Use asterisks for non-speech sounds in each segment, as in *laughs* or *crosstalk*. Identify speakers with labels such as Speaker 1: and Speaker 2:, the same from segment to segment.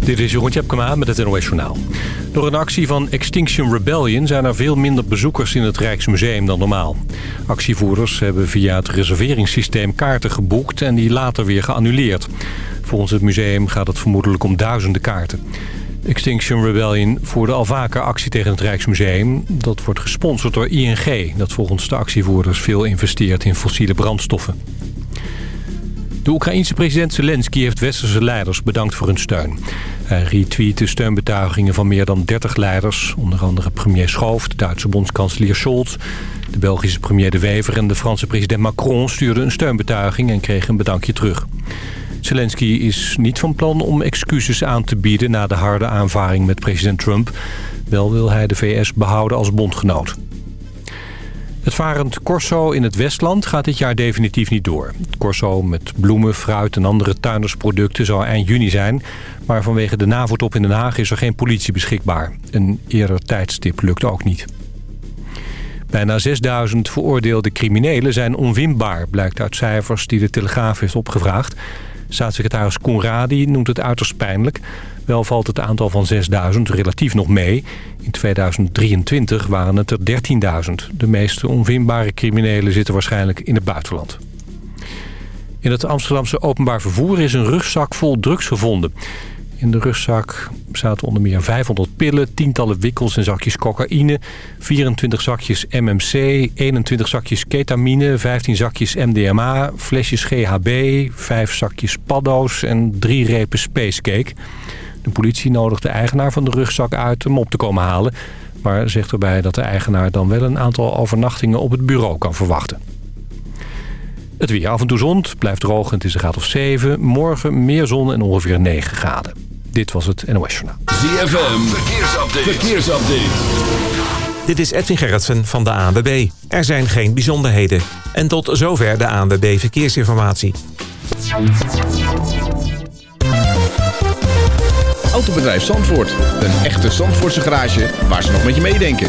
Speaker 1: Dit is Jeroen Tjepkema met het NOS. Door een actie van Extinction Rebellion zijn er veel minder bezoekers in het Rijksmuseum dan normaal. Actievoerders hebben via het reserveringssysteem kaarten geboekt en die later weer geannuleerd. Volgens het museum gaat het vermoedelijk om duizenden kaarten. Extinction Rebellion voerde al vaker actie tegen het Rijksmuseum. Dat wordt gesponsord door ING, dat volgens de actievoerders veel investeert in fossiele brandstoffen. De Oekraïense president Zelensky heeft westerse leiders bedankt voor hun steun. Hij retweette steunbetuigingen van meer dan 30 leiders. Onder andere premier Schoof, de Duitse bondskanselier Scholz... de Belgische premier De Wever en de Franse president Macron... stuurden een steunbetuiging en kregen een bedankje terug. Zelensky is niet van plan om excuses aan te bieden... na de harde aanvaring met president Trump. Wel wil hij de VS behouden als bondgenoot. Het varend Corso in het Westland gaat dit jaar definitief niet door. Corso met bloemen, fruit en andere tuindersproducten zou eind juni zijn. Maar vanwege de NAVO-top in Den Haag is er geen politie beschikbaar. Een eerder tijdstip lukt ook niet. Bijna 6000 veroordeelde criminelen zijn onwinbaar... blijkt uit cijfers die de Telegraaf heeft opgevraagd. Staatssecretaris Conradi noemt het uiterst pijnlijk. Wel valt het aantal van 6000 relatief nog mee. In 2023 waren het er 13.000. De meeste onvinbare criminelen zitten waarschijnlijk in het buitenland. In het Amsterdamse openbaar vervoer is een rugzak vol drugs gevonden. In de rugzak zaten onder meer 500 pillen, tientallen wikkels en zakjes cocaïne... 24 zakjes MMC, 21 zakjes ketamine, 15 zakjes MDMA... flesjes GHB, 5 zakjes paddo's en 3 repen spacecake. De politie nodigt de eigenaar van de rugzak uit hem op te komen halen... maar zegt erbij dat de eigenaar dan wel een aantal overnachtingen op het bureau kan verwachten. Het weer af en toe zon, blijft droog en het is een graad of 7. Morgen meer zon en ongeveer 9 graden. Dit was het NOS Journaal.
Speaker 2: ZFM, verkeersupdate. verkeersupdate.
Speaker 3: Dit is Edwin Gerritsen van de ANWB. Er zijn geen bijzonderheden. En tot zover de ANWB Verkeersinformatie.
Speaker 4: Autobedrijf Zandvoort. Een echte Zandvoortse garage waar ze nog met je meedenken.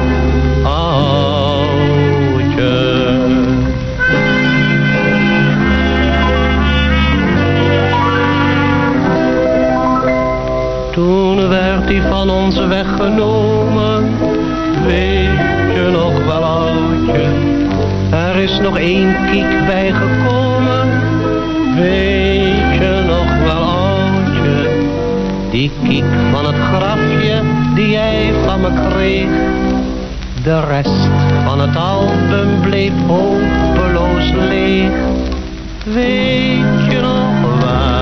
Speaker 5: van ons weggenomen. Weet je nog wel, oudje? Er is nog één kiek bijgekomen. Weet je nog wel, oudje? Die kiek van het grafje die jij van me kreeg. De rest van het album bleef hopeloos leeg. Weet je nog wel, oudje?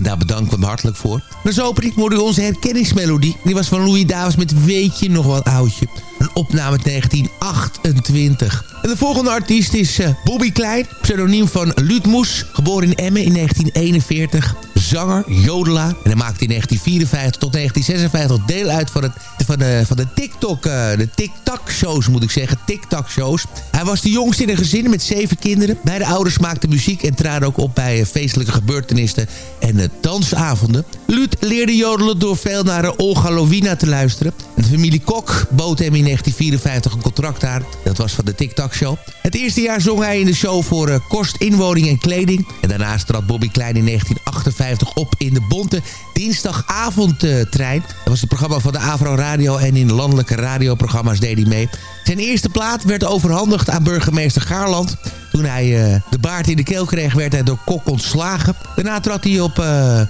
Speaker 6: En daar bedanken we hem hartelijk voor. Maar zo opening hoorde u onze herkenningsmelodie. Die was van Louis Davis met Weet je nog wat oudje. Een opname uit 1928. En de volgende artiest is eh, Bobby Klein. Pseudoniem van Luut Moes. Geboren in Emmen in 1941. Zanger, jodelaar. En hij maakte in 1954 tot 1956 deel uit van, het, van de, van de TikTok, eh, de TikTok-shows moet ik zeggen. TikTok-shows. Hij was de jongste in een gezin met zeven kinderen. Beide ouders maakten muziek en traden ook op bij eh, feestelijke gebeurtenissen en eh, dansavonden. Luut leerde jodelen door veel naar eh, Olga Lovina te luisteren. En de familie Kok bood hem in 1954 een contract aan. Dat was van de TikTok-show. Het eerste jaar zong hij in de show voor eh, kost, inwoning en kleding. En daarnaast trad Bobby Klein in 1958 op in de Bonte dinsdagavondtrein. Dat was het programma van de Avro Radio en in landelijke radioprogramma's deed hij mee. Zijn eerste plaat werd overhandigd aan burgemeester Gaarland. Toen hij uh, de baard in de keel kreeg, werd hij door Kok ontslagen. Daarna trad hij op uh,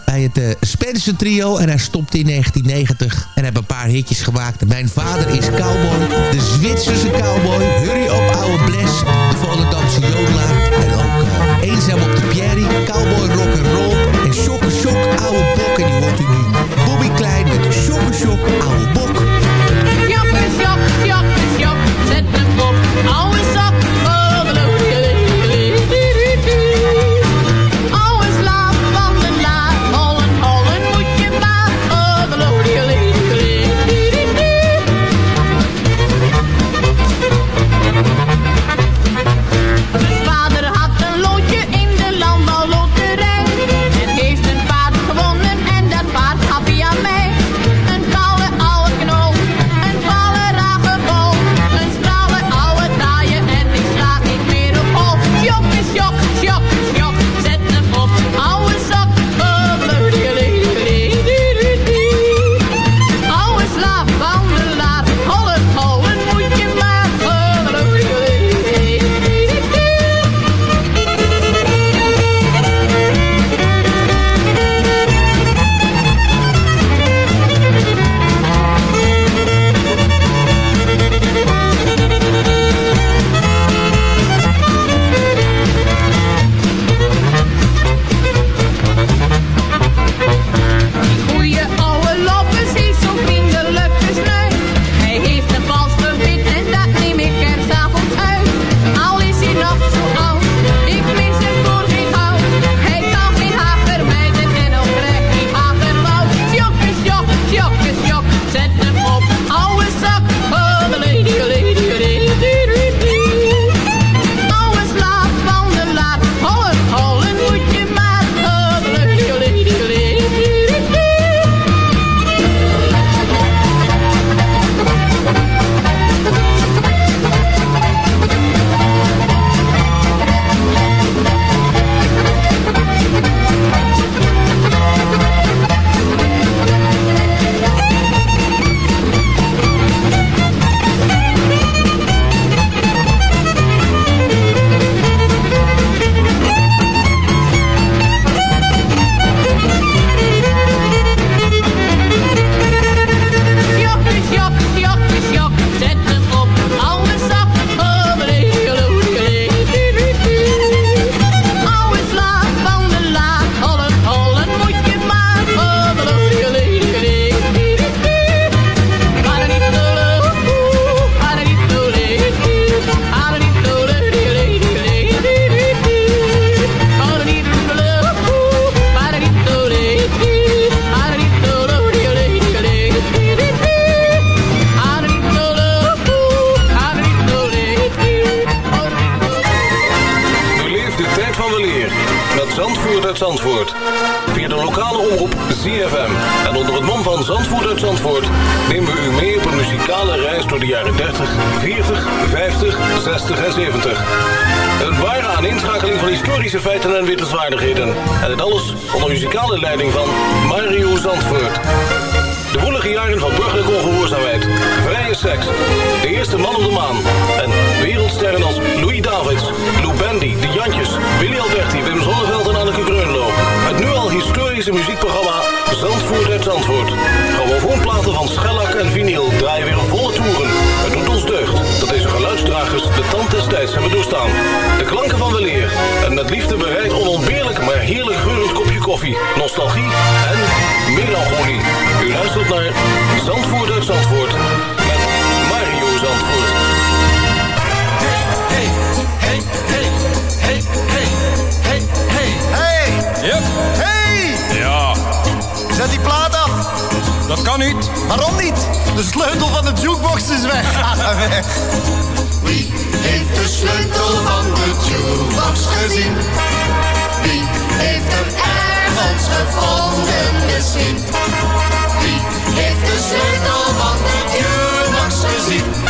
Speaker 6: bij het uh, Spencer Trio en hij stopte in 1990. En heeft een paar hitjes gemaakt. Mijn vader is cowboy, de Zwitserse De
Speaker 7: klanken van weleer en met liefde bereid onontbeerlijk maar heerlijk geurend kopje koffie, nostalgie en melancholie. U luistert naar Zandvoort uit Zandvoort met Mario Zandvoort.
Speaker 8: Hey, hey, hey, hey, hey, hey, hey. Hey!
Speaker 9: Yep.
Speaker 8: Hey!
Speaker 9: Ja,
Speaker 8: Zet die plaat af.
Speaker 9: dat kan niet.
Speaker 8: Waarom niet? De sleutel van de jukebox is weg. *laughs* Wie heeft de sleutel van de jukebox gezien? Wie heeft hem ergens gevonden misschien? Wie heeft de sleutel van de jukebox gezien?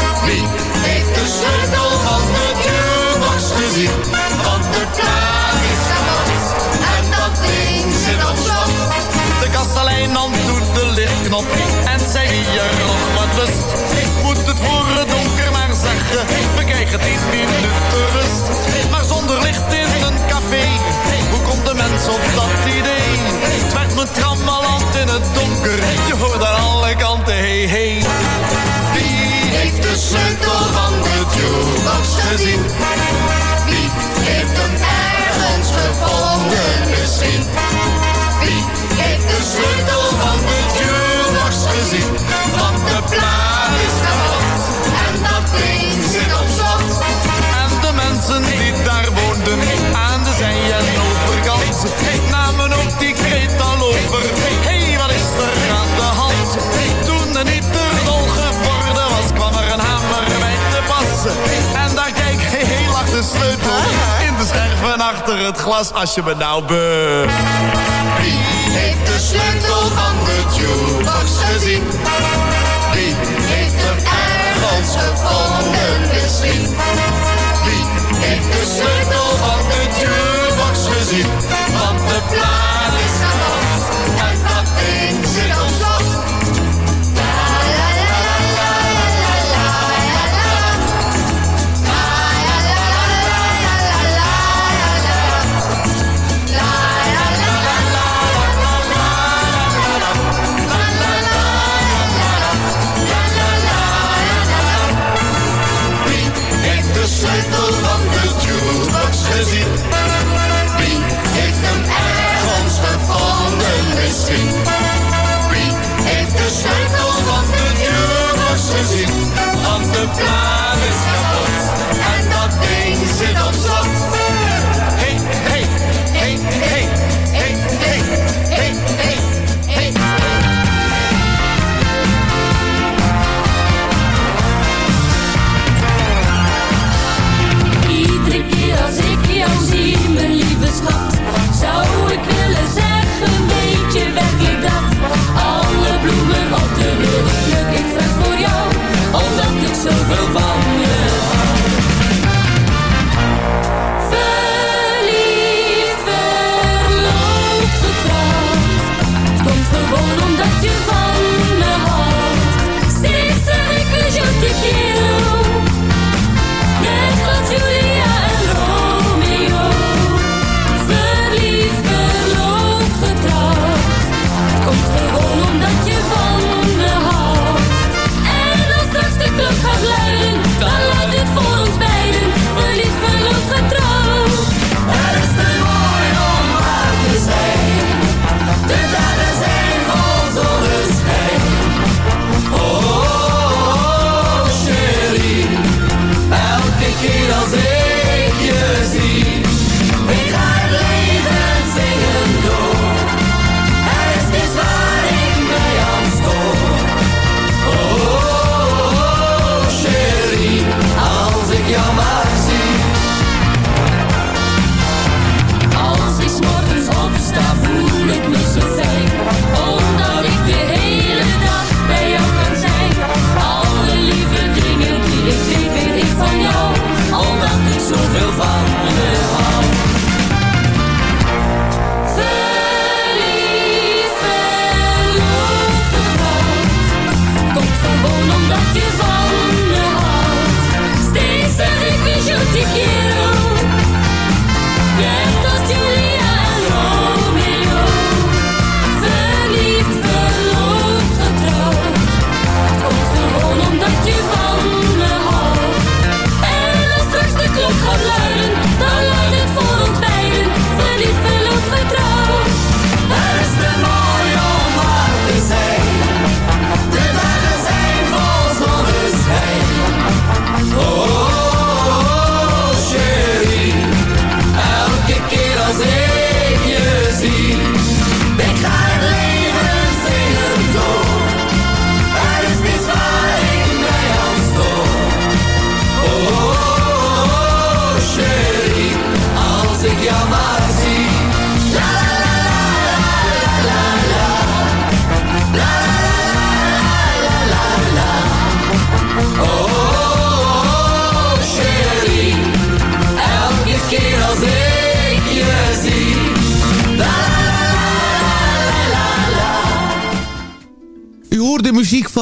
Speaker 8: Wie heeft de sleutel van de jukebox gezien? Want de plaat is kapot en dat ding zit op slot. De kastelein nam toen de lichtknop en zei wie er nog wat lust. Moet het voor het donker maar zeggen, we krijgen tien minuten rust. Maar zonder licht in een café, hoe komt de mens op dat idee? Het werd me trammeland in het donker, je hoort aan alle kanten hey hey. Heeft de sleutel van de jukebox gezien? Wie het glas. Als je me nou be... Wie heeft de sleutel van de jukebox gezien? Wie heeft hem ergens gevonden misschien? Wie heeft de sleutel van de jukebox gezien? Want de plaat is de sleutel van de jukebox gezien? Want de plaat is kapot en dat ding zit op slot.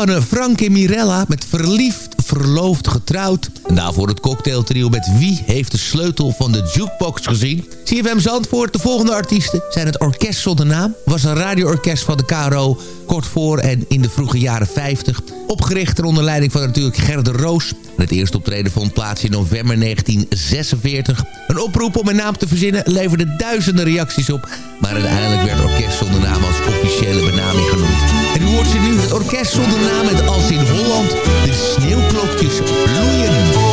Speaker 10: Van
Speaker 7: Frank en Mirella met Verliefd, Verloofd, Getrouwd. En daarvoor het cocktailtrio met Wie heeft de sleutel van de jukebox gezien? CFM Zandvoort, de volgende artiesten zijn het Orkest Zonder Naam. Was een radioorkest van de KRO kort voor en in de vroege jaren 50. Opgericht onder leiding van natuurlijk Gerde Roos. het eerste optreden vond plaats in november 1946. Een oproep om een naam te verzinnen leverde duizenden reacties op. Maar uiteindelijk werd Orkest Zonder Naam als officiële benaming genoemd. En u hoort ze nu, het Orkest Zonder Naam met Als in Holland de sneeuwklokjes bloeien.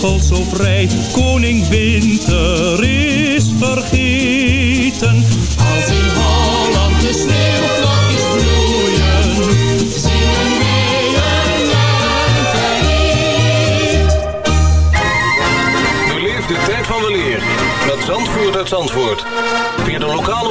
Speaker 11: God zo vrij. Koning Winter is vergeten. Als in Holland de sneeuwvlokjes bloeien, zingen wij een Nu leeft de tijd van de leer met dat uit Zandvoort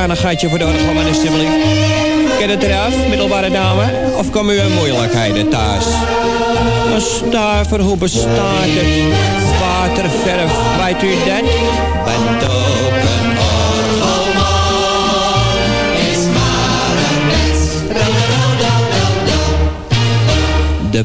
Speaker 12: een kleinigheidje voor de orgelman alsjeblieft. Ken het eraf, middelbare dame? Of komen u in moeilijkheden thuis? Een stuiver, hoe bestaat het? Waterverf, weet u dat? Bent ook een orgelman, is maar een mens. De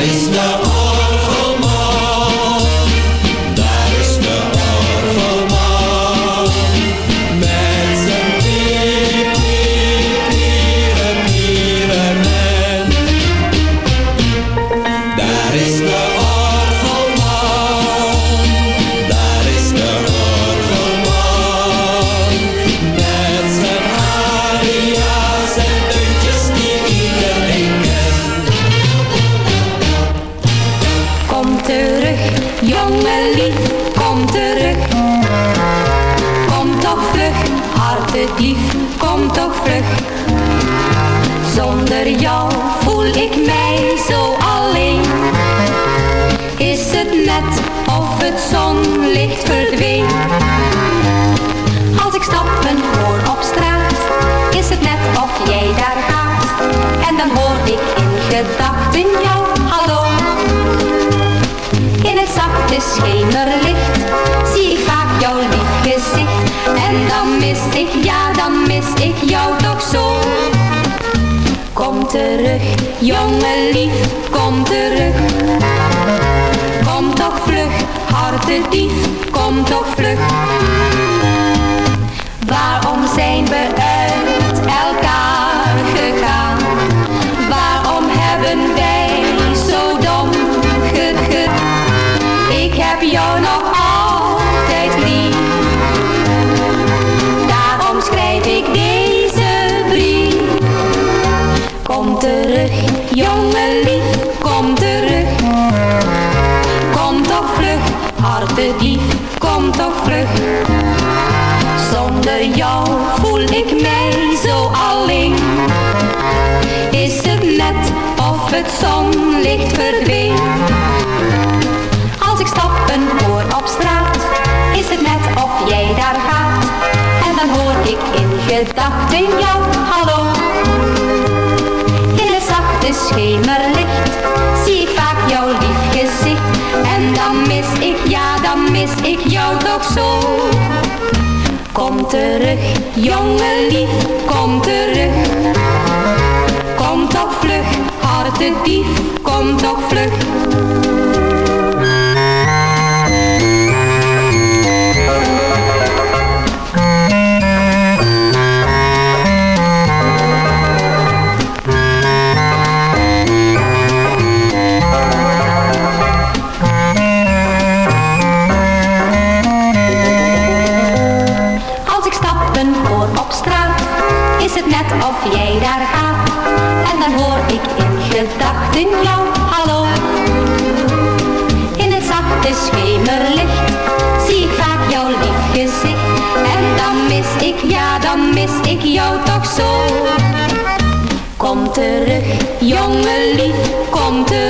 Speaker 12: Daar is de schemerlicht zie ik vaak jouw lief gezicht. En dan mis ik, ja dan mis ik jou toch zo. Kom terug, jongen lief, kom terug. Kom toch vlug, hartedief, kom toch vlug. Ik jou toch zo. Kom terug, jongen lief, kom terug. Kom toch vlug, hartedief, kom toch vlug. Ik in gedachten jou, hallo. In het zachte schemerlicht zie ik vaak jouw lief gezicht. En dan mis ik, ja dan mis ik jou toch zo. Kom terug, jongen lief, kom terug.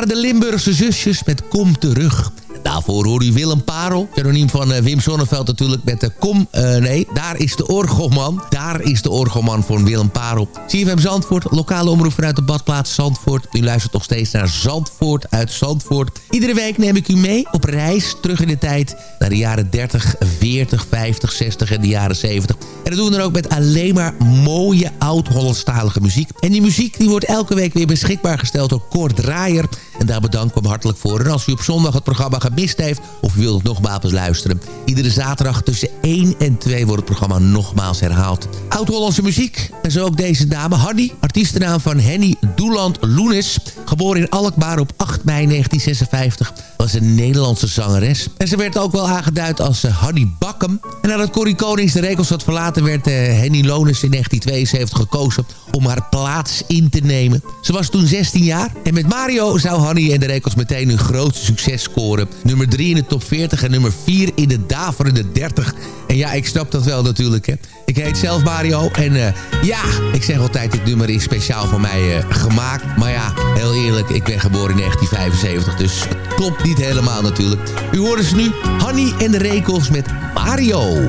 Speaker 6: Waren de Limburgse zusjes met Kom Terug. Daarvoor hoor u Willem Parel, pseudoniem van eh, Wim Sonneveld natuurlijk met de Kom... eh, nee, daar is de orgelman. Daar is de orgelman van Willem Parel. CFM Zandvoort, lokale omroep vanuit de badplaats Zandvoort. U luistert nog steeds naar Zandvoort uit Zandvoort. Iedere week neem ik u mee op reis terug in de tijd... naar de jaren 30, 40, 50, 60 en de jaren 70. En dat doen we dan ook met alleen maar mooie oud-Hollandstalige muziek. En die muziek die wordt elke week weer beschikbaar gesteld door Kort Draaier... En daar bedank ik hem hartelijk voor. En als u op zondag het programma heeft... of u wilt het nogmaals luisteren... iedere zaterdag tussen 1 en 2 wordt het programma nogmaals herhaald. Oud-Hollandse muziek. En zo ook deze dame, Hanny. Artiestennaam van Henny Doeland Loenis. Geboren in Alkmaar op 8 mei 1956. Was een Nederlandse zangeres. En ze werd ook wel aangeduid als uh, Hanny Bakkum. En nadat Corrie Konings de regels had verlaten... werd uh, Henny Loenis in 1972 gekozen om haar plaats in te nemen. Ze was toen 16 jaar. En met Mario zou Hanny en de Rekels meteen hun grootste succes scoren. Nummer 3 in de top 40 en nummer 4 in de daverende 30. En ja, ik snap dat wel natuurlijk. Hè. Ik heet zelf Mario. En uh, ja, ik zeg altijd, dit nummer is speciaal voor mij uh, gemaakt. Maar ja, heel eerlijk, ik ben geboren in 1975. Dus het klopt niet helemaal natuurlijk. U hoort dus nu Hanny en de Rekels met Mario.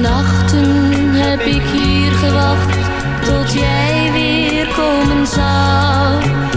Speaker 12: Nachten heb ik hier gewacht tot jij weer komen zou.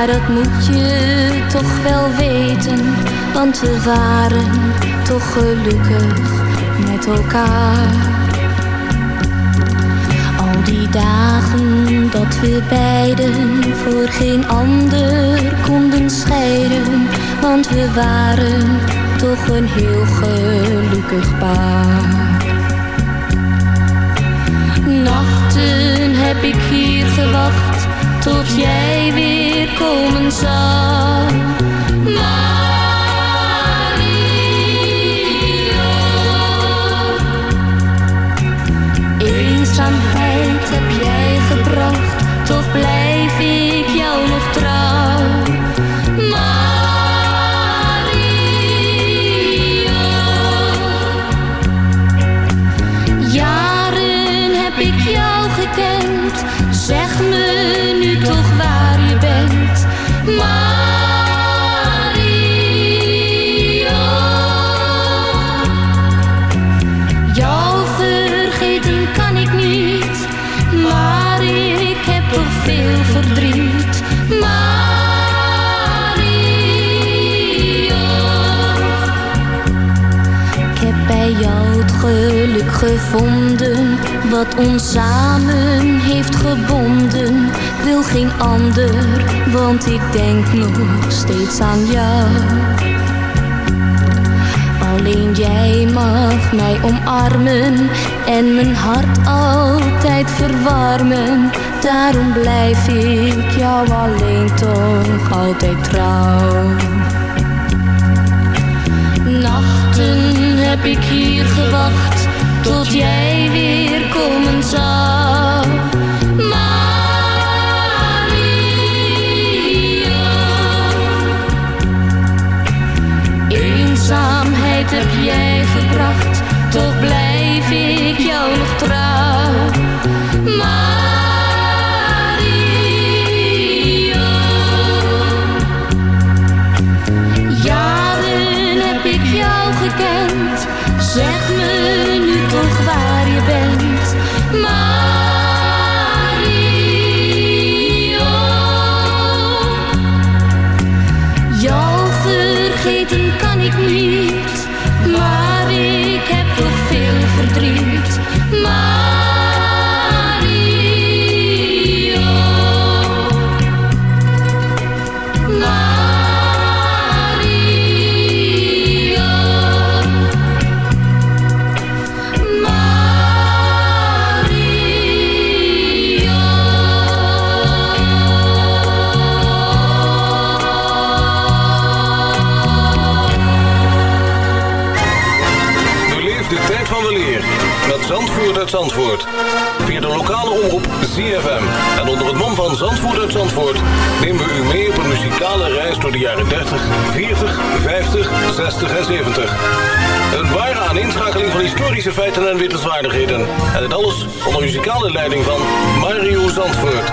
Speaker 12: Maar dat moet je toch wel weten. Want we waren toch gelukkig met elkaar. Al die dagen dat we beiden voor geen ander konden scheiden. Want we waren toch een heel gelukkig paar. Nachten heb ik hier gewacht tot jij weer komen zou. Mario. Wat ons samen heeft gebonden. Wil geen ander, want ik denk nog steeds aan jou. Alleen jij mag mij omarmen en mijn hart altijd verwarmen. Daarom blijf ik jou alleen toch altijd trouw. Nachten heb ik hier gewacht tot jij weer komen zou. Mario. Eenzaamheid heb jij gebracht, toch blijf ik jou nog trouw. Mario.
Speaker 7: Jaren 30, 40, 50, 60 en 70. Een ware aaninschakeling van historische feiten en wittelswaardigheden. En dit alles onder muzikale leiding van Mario Zandvoort.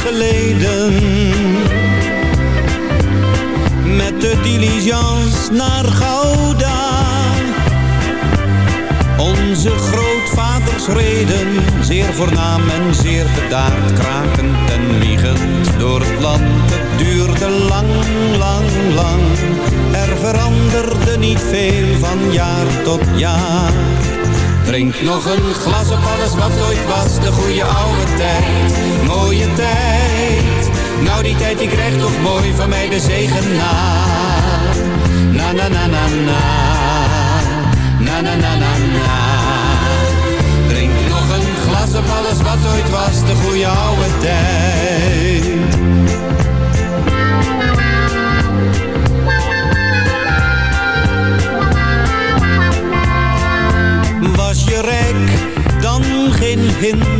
Speaker 13: Geleden. Met de diligence naar Gouda. Onze grootvaders reden Zeer voornaam en zeer bedaard Krakend en wiegend door het land. Het duurde lang, lang, lang. Er veranderde niet veel van jaar tot jaar. Drink nog een glas op alles wat ooit was, de goede oude tijd. Mooie tijd, nou die tijd die krijgt toch mooi van mij de zegen na. Na na na na na, na na na na na. Drink nog een glas op alles wat ooit was, de goede oude tijd. Was je rijk, dan geen hinder.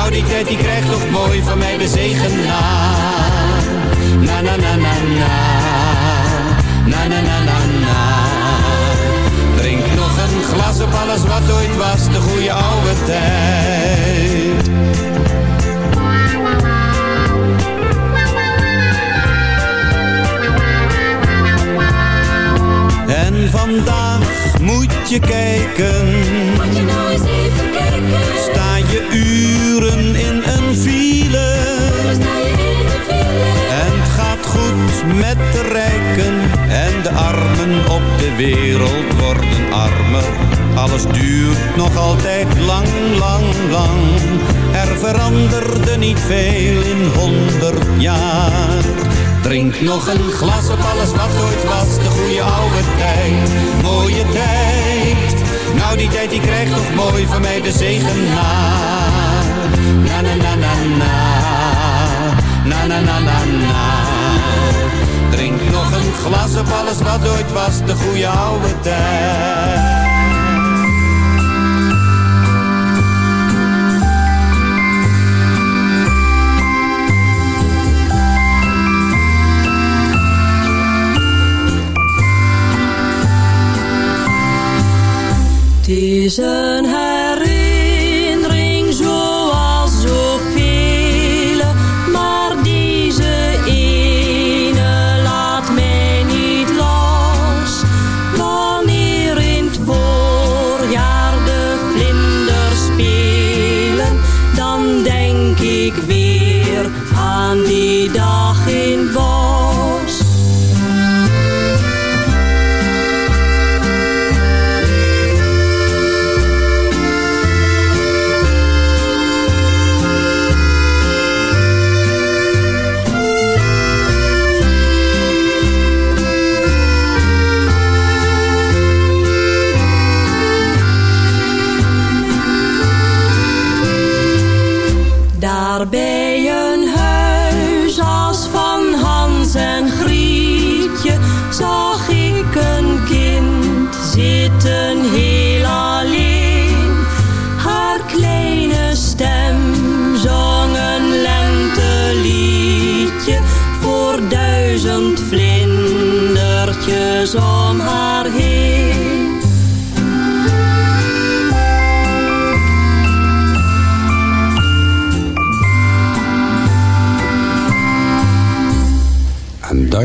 Speaker 13: nou die tijd die krijgt toch mooi van mij de zegen na. Na na na na na, na na na na na. Drink nog een glas op alles wat ooit was, de goede oude tijd. En vandaag moet je kijken.
Speaker 14: Moet je nou eens even kijken.
Speaker 13: Sta je uren in een file. En het gaat goed met de rijken. En de armen op de wereld worden armer. Alles duurt nog altijd lang, lang, lang. Er veranderde niet veel in honderd jaar. Drink nog een glas op alles wat ooit was, de goede oude tijd. Die krijgt toch mooi van mij de zegen na. Na na na na na, na na na na na. Drink nog een glas op alles wat ooit was, de goede oude tijd.
Speaker 14: Het is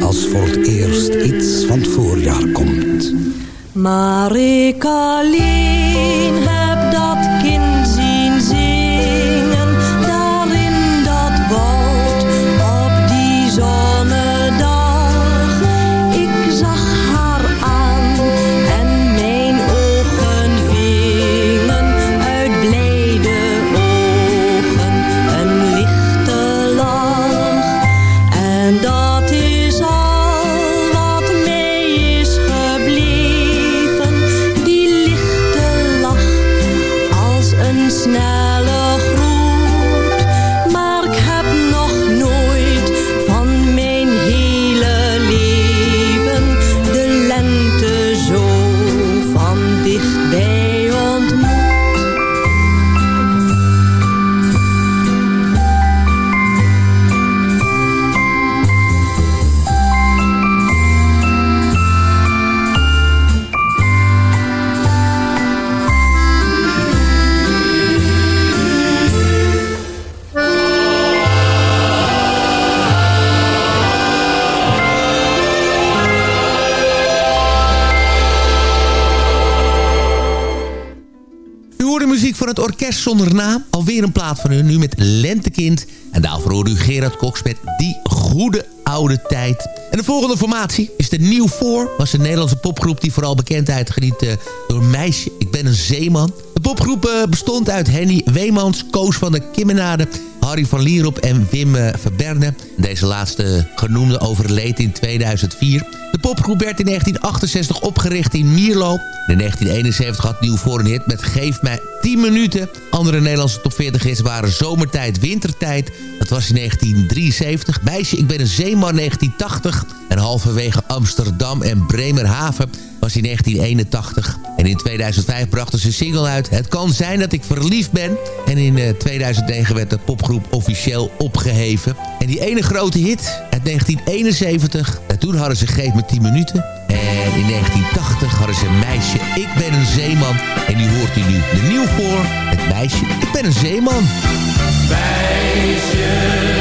Speaker 15: als voor het eerst iets van het voorjaar komt.
Speaker 14: Maar ik
Speaker 6: muziek van het Orkest Zonder Naam. Alweer een plaat van hun, nu met Lentekind. En daarvoor hoorde u Gerard Cox met Die Goede Oude Tijd. En de volgende formatie is de Nieuw Voor. Was een Nederlandse popgroep die vooral bekendheid geniet eh, door Meisje, ik ben een zeeman. De popgroep eh, bestond uit Henny Weemans, Koos van der Kimmenade... Harry van Lierop en Wim eh, Verberne. Deze laatste genoemde overleed in 2004. De popgroep werd in 1968 opgericht in Mierlo. In 1971 had Nieuw voor een hit met Geef mij 10 minuten. Andere Nederlandse top 40 hits waren Zomertijd, Wintertijd. Dat was in 1973. Meisje, ik ben een zeeman 1980. En halverwege Amsterdam en Bremerhaven was in 1981. En in 2005 brachten ze een single uit. Het kan zijn dat ik verliefd ben. En in eh, 2009 werd de popgroep officieel opgeheven. En die ene grote hit uit 1971. En toen hadden ze Geef me 10 minuten. En in 1980 hadden ze Meisje, ik ben een zeeman. En nu hoort u nu de nieuw voor. Het meisje, ik ben een zeeman.
Speaker 9: Meisje,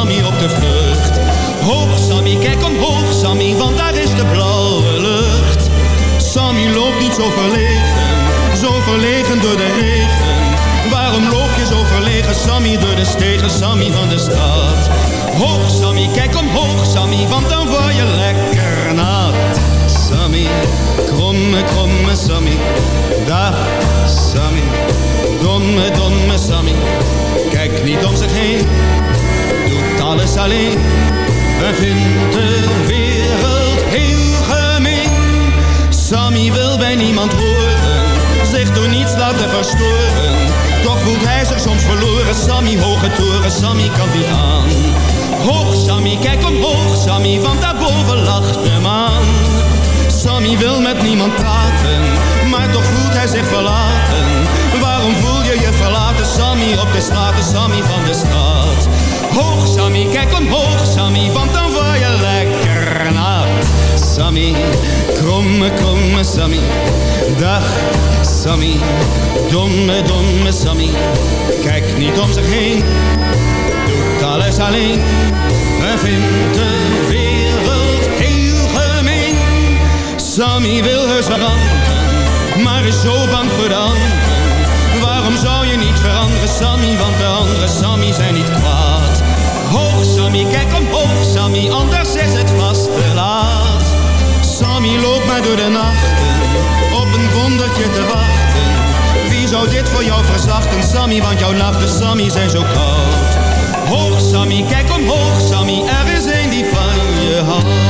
Speaker 16: Sammy, op de vlucht? Hoog, Sammy, kijk omhoog, Sammy, want daar is de blauwe lucht. Sammy loopt niet zo verlegen, zo verlegen door de regen. Waarom loop je zo verlegen, Sammy, door de stegen, Sammy van de stad? Hoog, Sammy, kijk omhoog, Sammy, want dan word je lekker nat. Sammy, kromme, kromme Sammy, dag Sammy, domme, domme Sammy. Kijk niet om zich heen, alles alleen. We vindt de wereld heel gemeen. Sammy wil bij niemand horen, zich door niets laten verstoren. Toch voelt hij zich soms verloren, Sammy, hoge toren, Sammy kan niet aan. Hoog Sammy, kijk omhoog Sammy, want daarboven lacht de maan. Sammy wil met niemand praten, maar toch voelt hij zich verlaten. Waarom voel je je verlaten, Sammy, op de straten, Sammy van de stad? Hoog Sammy, kijk omhoog Sammy, want dan word je lekker nat. Sammy, kromme, kromme Sammy, dag Sammy, domme, domme Sammy. Kijk niet om zich heen, doet alles alleen. Hij vindt de wereld heel gemeen. Sammy wil heus veranderen, maar is zo bang voor. Waarom zou je niet veranderen, Sammy? Want de andere Sammy zijn niet kwaad. Hoog Sammy. Kijk omhoog, Sammy, anders is het vast te laat. Sammy loopt maar door de nachten, op een wondertje te wachten. Wie zou dit voor jou verzachten, Sammy, want jouw nachten, Sammy, zijn zo koud. Hoog, Sammy, kijk omhoog, Sammy, er is een die van je houdt.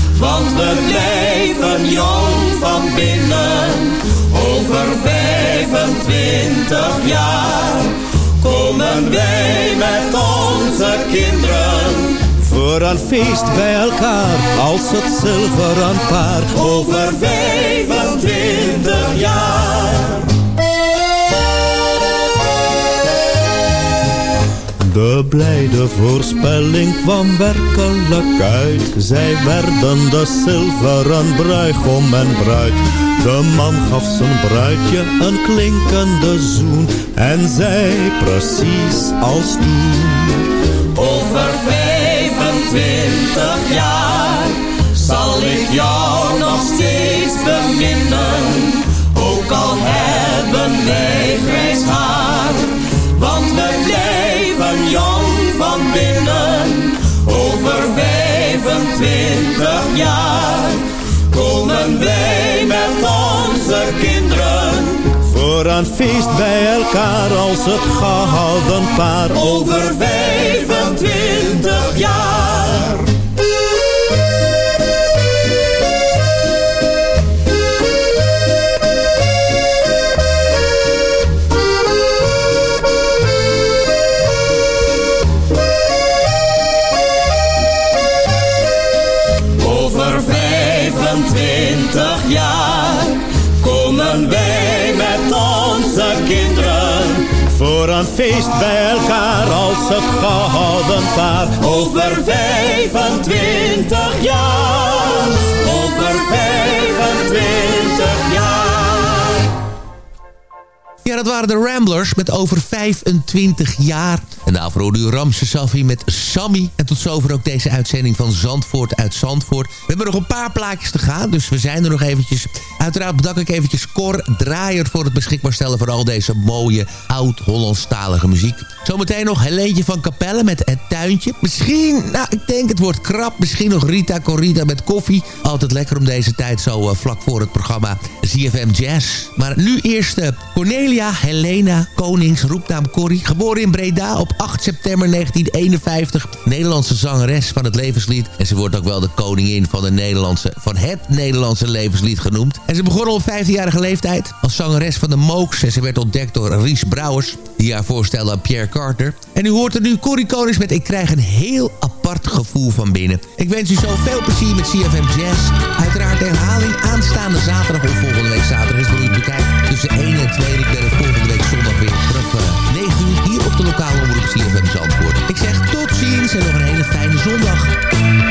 Speaker 17: want we blijven jong van binnen. Over 25 jaar komen wij met onze kinderen.
Speaker 18: Voor een feest bij elkaar, als het zilveren paar.
Speaker 17: Over 25 jaar.
Speaker 18: De blijde voorspelling kwam werkelijk uit. Zij werden de zilveren bruigom en bruid. De man gaf zijn bruidje een klinkende zoen. En zei precies als toen. Voor een feest bij elkaar als het gehouden paar.
Speaker 17: Over 25 jaar.
Speaker 18: Feest bij elkaar als het gehouden paar.
Speaker 17: Over 25 jaar. Over 25 jaar.
Speaker 6: Ja, dat waren de Ramblers met over 25 jaar. En daarvoor hoorde u Ramse Safi met Sammy. En tot zover ook deze uitzending van Zandvoort uit Zandvoort. We hebben nog een paar plaatjes te gaan, dus we zijn er nog eventjes. Uiteraard bedank ik eventjes Cor Draaier voor het beschikbaar stellen... van al deze mooie, oud-Hollandstalige muziek. Zometeen nog Helentje van Capelle met Het Tuintje. Misschien, nou, ik denk het wordt krap. Misschien nog Rita Corrida met koffie. Altijd lekker om deze tijd zo uh, vlak voor het programma ZFM Jazz. Maar nu eerst uh, Cornelia Helena Konings, roepnaam Corrie. Geboren in Breda op 8 september 1951. Nederlandse zangeres van het levenslied. En ze wordt ook wel de koningin van, de Nederlandse, van het Nederlandse levenslied genoemd. En ze begon op 15-jarige leeftijd als zangeres van de Mooks. En ze werd ontdekt door Ries Brouwers, die haar voorstelde aan Pierre Carter. En u hoort er nu Corrie Konings met Ik krijg een heel apart gevoel van binnen. Ik wens u zo veel plezier met CFM Jazz. Uiteraard herhaling aanstaande zaterdag of volgende week zaterdag is u bekijken. Tussen 1 en 2. Ik ben er volgende week zondag weer uh, 9 uur hier op de lokale omroep CFM Zandvoort. Ik zeg tot ziens en nog een hele fijne zondag.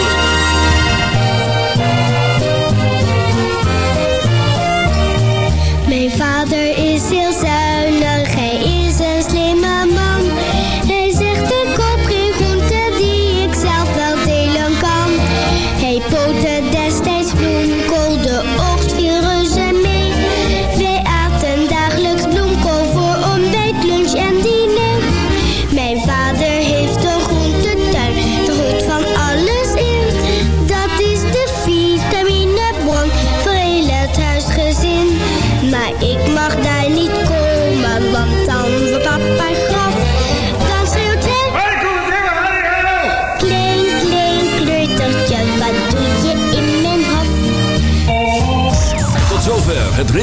Speaker 8: Mijn vader is heel